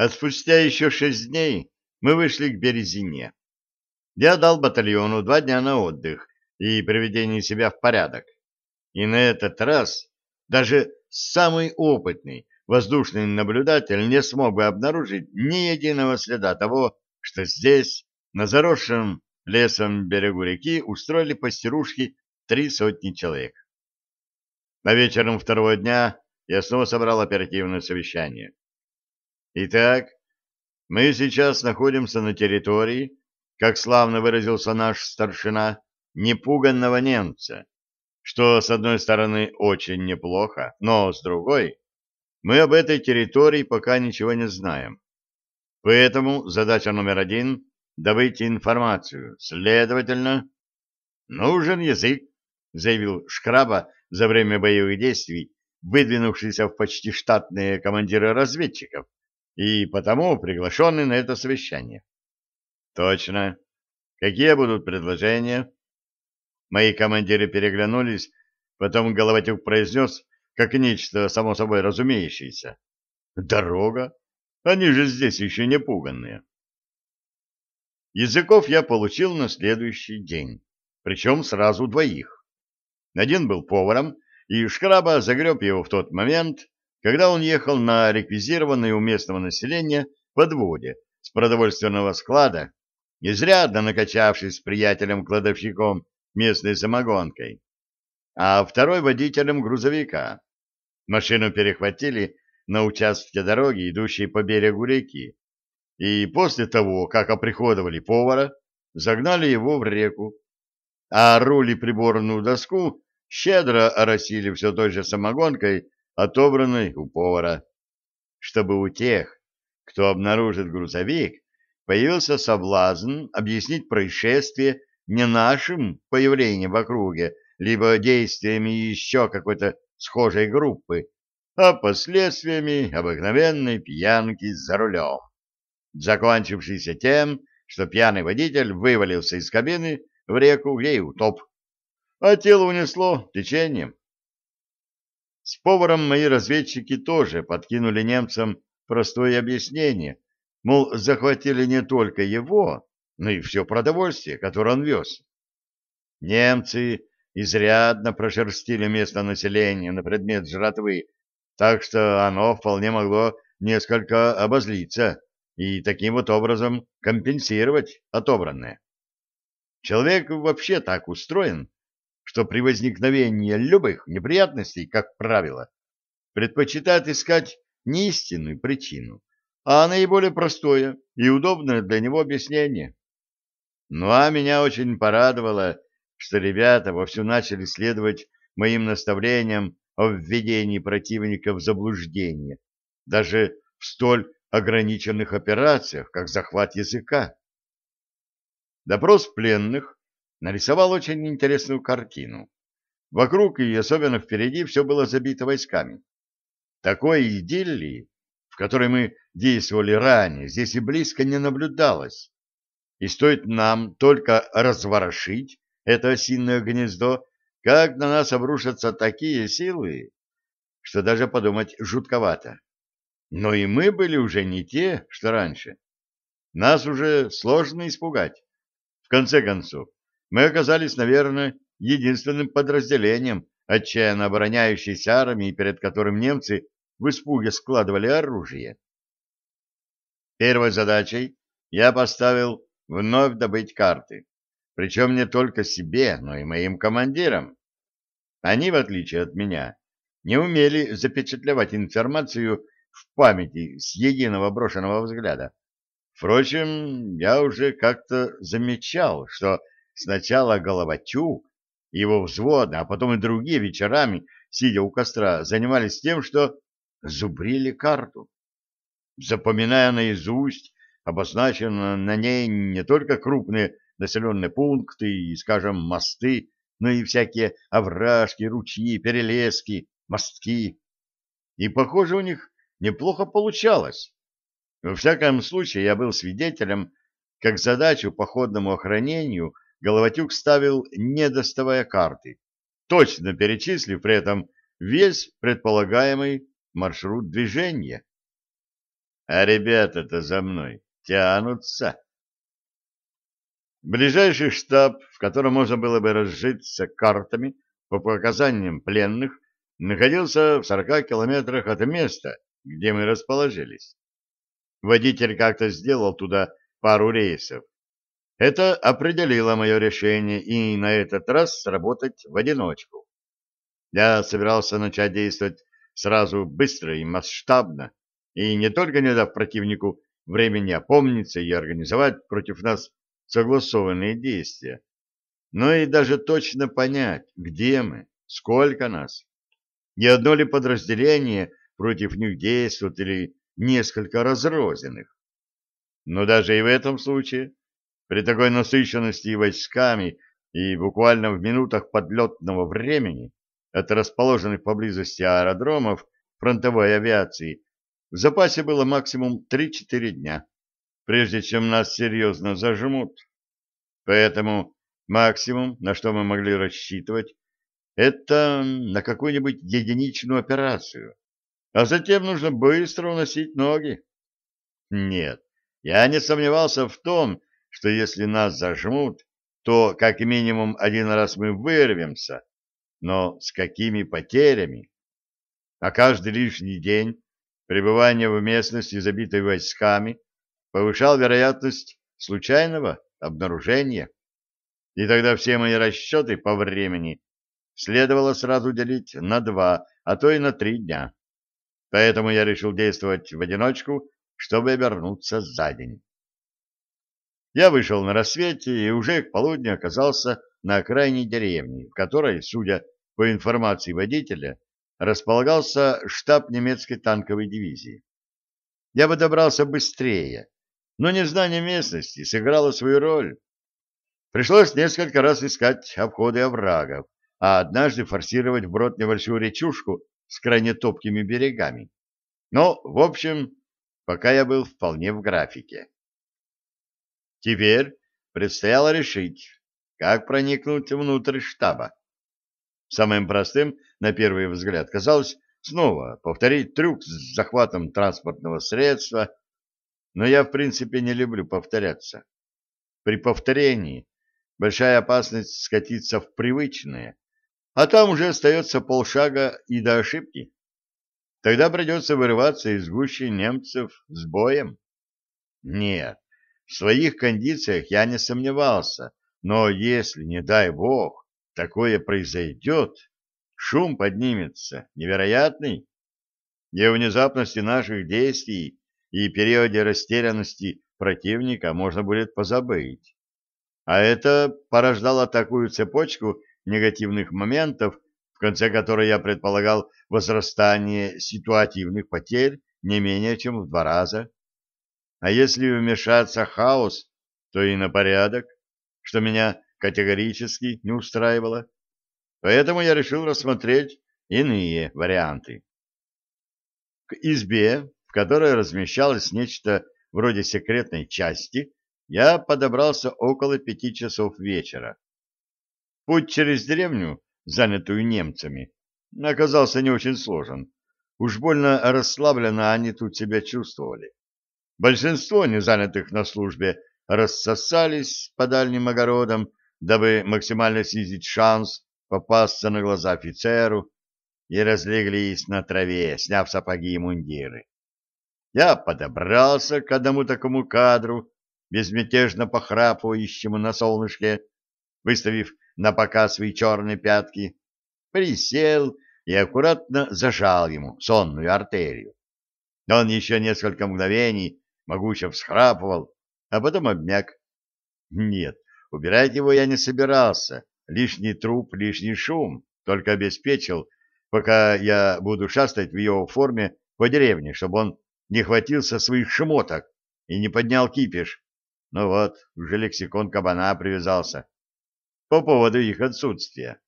А спустя еще шесть дней мы вышли к Березине. Я дал батальону два дня на отдых и приведение себя в порядок. И на этот раз даже самый опытный воздушный наблюдатель не смог бы обнаружить ни единого следа того, что здесь, на заросшем лесом берегу реки, устроили постирушки три сотни человек. На вечером второго дня я снова собрал оперативное совещание. Итак, мы сейчас находимся на территории, как славно выразился наш старшина, непуганного немца, что, с одной стороны, очень неплохо, но, с другой, мы об этой территории пока ничего не знаем. Поэтому задача номер один — добыть информацию. Следовательно, нужен язык, заявил Шкраба за время боевых действий, выдвинувшийся в почти штатные командиры разведчиков и потому приглашенный на это совещание. Точно. Какие будут предложения? Мои командиры переглянулись, потом Головатюк произнес, как нечто само собой разумеющееся. Дорога? Они же здесь еще не пуганные. Языков я получил на следующий день, причем сразу двоих. Один был поваром, и Шкраба загреб его в тот момент, когда он ехал на реквизированной у местного населения подводе с продовольственного склада, изрядно накачавшись с приятелем-кладовщиком местной самогонкой, а второй водителем грузовика. Машину перехватили на участке дороги, идущей по берегу реки, и после того, как оприходовали повара, загнали его в реку, а руль и приборную доску щедро оросили все той же самогонкой, отобранной у повара, чтобы у тех, кто обнаружит грузовик, появился соблазн объяснить происшествие не нашим появлением в округе, либо действиями еще какой-то схожей группы, а последствиями обыкновенной пьянки за рулем, закончившейся тем, что пьяный водитель вывалился из кабины в реку, где и утоп, а тело унесло течением. С поваром мои разведчики тоже подкинули немцам простое объяснение, мол, захватили не только его, но и все продовольствие, которое он вез. Немцы изрядно прошерстили место населения на предмет жратвы, так что оно вполне могло несколько обозлиться и таким вот образом компенсировать отобранное. Человек вообще так устроен, что при возникновении любых неприятностей, как правило, предпочитает искать не истинную причину, а наиболее простое и удобное для него объяснение. Ну а меня очень порадовало, что ребята вовсю начали следовать моим наставлениям о введении противника в заблуждение, даже в столь ограниченных операциях, как захват языка. Допрос пленных нарисовал очень интересную картину. Вокруг и особенно впереди все было забито войсками. Такой идиллии, в которой мы действовали ранее, здесь и близко не наблюдалось. И стоит нам только разворошить это осиное гнездо, как на нас обрушатся такие силы, что даже подумать жутковато. Но и мы были уже не те, что раньше. Нас уже сложно испугать. В конце концов, мы оказались, наверное, единственным подразделением, отчаянно обороняющейся армии, перед которым немцы в испуге складывали оружие. Первой задачей я поставил вновь добыть карты, причем не только себе, но и моим командирам. Они, в отличие от меня, не умели запечатлевать информацию в памяти с единого брошенного взгляда. Впрочем, я уже как-то замечал, что сначала Головачук, его взвод, а потом и другие вечерами, сидя у костра, занимались тем, что зубрили карту, запоминая наизусть обозначено на ней не только крупные населенные пункты и, скажем, мосты, но и всякие овражки, ручьи, перелески, мостки. И, похоже, у них неплохо получалось. Во всяком случае, я был свидетелем, как задачу походному охранению Головатюк ставил, не доставая карты, точно перечислив при этом весь предполагаемый маршрут движения. а ребята-то за мной тянутся. Ближайший штаб, в котором можно было бы разжиться картами по показаниям пленных, находился в 40 километрах от места, где мы расположились. Водитель как-то сделал туда пару рейсов. Это определило мое решение и на этот раз сработать в одиночку. Я собирался начать действовать сразу быстро и масштабно, и не только не дав противнику времени опомниться и организовать против нас согласованные действия, но и даже точно понять, где мы, сколько нас, не одно ли подразделение против них действует или несколько разрозненных. Но даже и в этом случае, при такой насыщенности войсками и буквально в минутах подлетного времени от расположенных поблизости аэродромов фронтовой авиации, в запасе было максимум 3-4 дня прежде чем нас серьезно зажмут. Поэтому максимум, на что мы могли рассчитывать, это на какую-нибудь единичную операцию, а затем нужно быстро уносить ноги. Нет, я не сомневался в том, что если нас зажмут, то как минимум один раз мы вырвемся, но с какими потерями? А каждый лишний день пребывания в местности, забитой войсками, повышал вероятность случайного обнаружения. И тогда все мои расчеты по времени следовало сразу делить на два, а то и на три дня. Поэтому я решил действовать в одиночку, чтобы обернуться за день. Я вышел на рассвете и уже к полудню оказался на окраине деревни, в которой, судя по информации водителя, располагался штаб немецкой танковой дивизии. Я бы добрался быстрее, но незнание местности сыграло свою роль. Пришлось несколько раз искать обходы оврагов, а однажды форсировать вброд небольшую речушку с крайне топкими берегами. Но, в общем, пока я был вполне в графике. Теперь предстояло решить, как проникнуть внутрь штаба. Самым простым, на первый взгляд, казалось снова повторить трюк с захватом транспортного средства но я, в принципе, не люблю повторяться. При повторении большая опасность скатиться в привычное, а там уже остается полшага и до ошибки. Тогда придется вырываться из гущи немцев с боем. Нет, в своих кондициях я не сомневался, но если, не дай бог, такое произойдет, шум поднимется невероятный, и внезапности наших действий и периоде растерянности противника можно будет позабыть. А это порождало такую цепочку негативных моментов, в конце которой я предполагал возрастание ситуативных потерь не менее чем в два раза. А если вмешаться хаос, то и на порядок, что меня категорически не устраивало. Поэтому я решил рассмотреть иные варианты. К избе в которой размещалось нечто вроде секретной части, я подобрался около пяти часов вечера. Путь через деревню, занятую немцами, оказался не очень сложен. Уж больно расслабленно они тут себя чувствовали. Большинство незанятых на службе рассосались по дальним огородам, дабы максимально снизить шанс попасться на глаза офицеру, и разлеглись на траве, сняв сапоги и мундиры. Я подобрался к одному такому кадру, безмятежно похрапывающему на солнышке, выставив на показ свои черные пятки, присел и аккуратно зажал ему сонную артерию. Он еще несколько мгновений могуче всхрапывал, а потом обмяк. Нет, убирать его я не собирался. Лишний труп, лишний шум только обеспечил, пока я буду шастать в его форме по деревне, чтобы он не хватился своих шмоток и не поднял кипиш. Ну вот, уже лексикон кабана привязался. По поводу их отсутствия.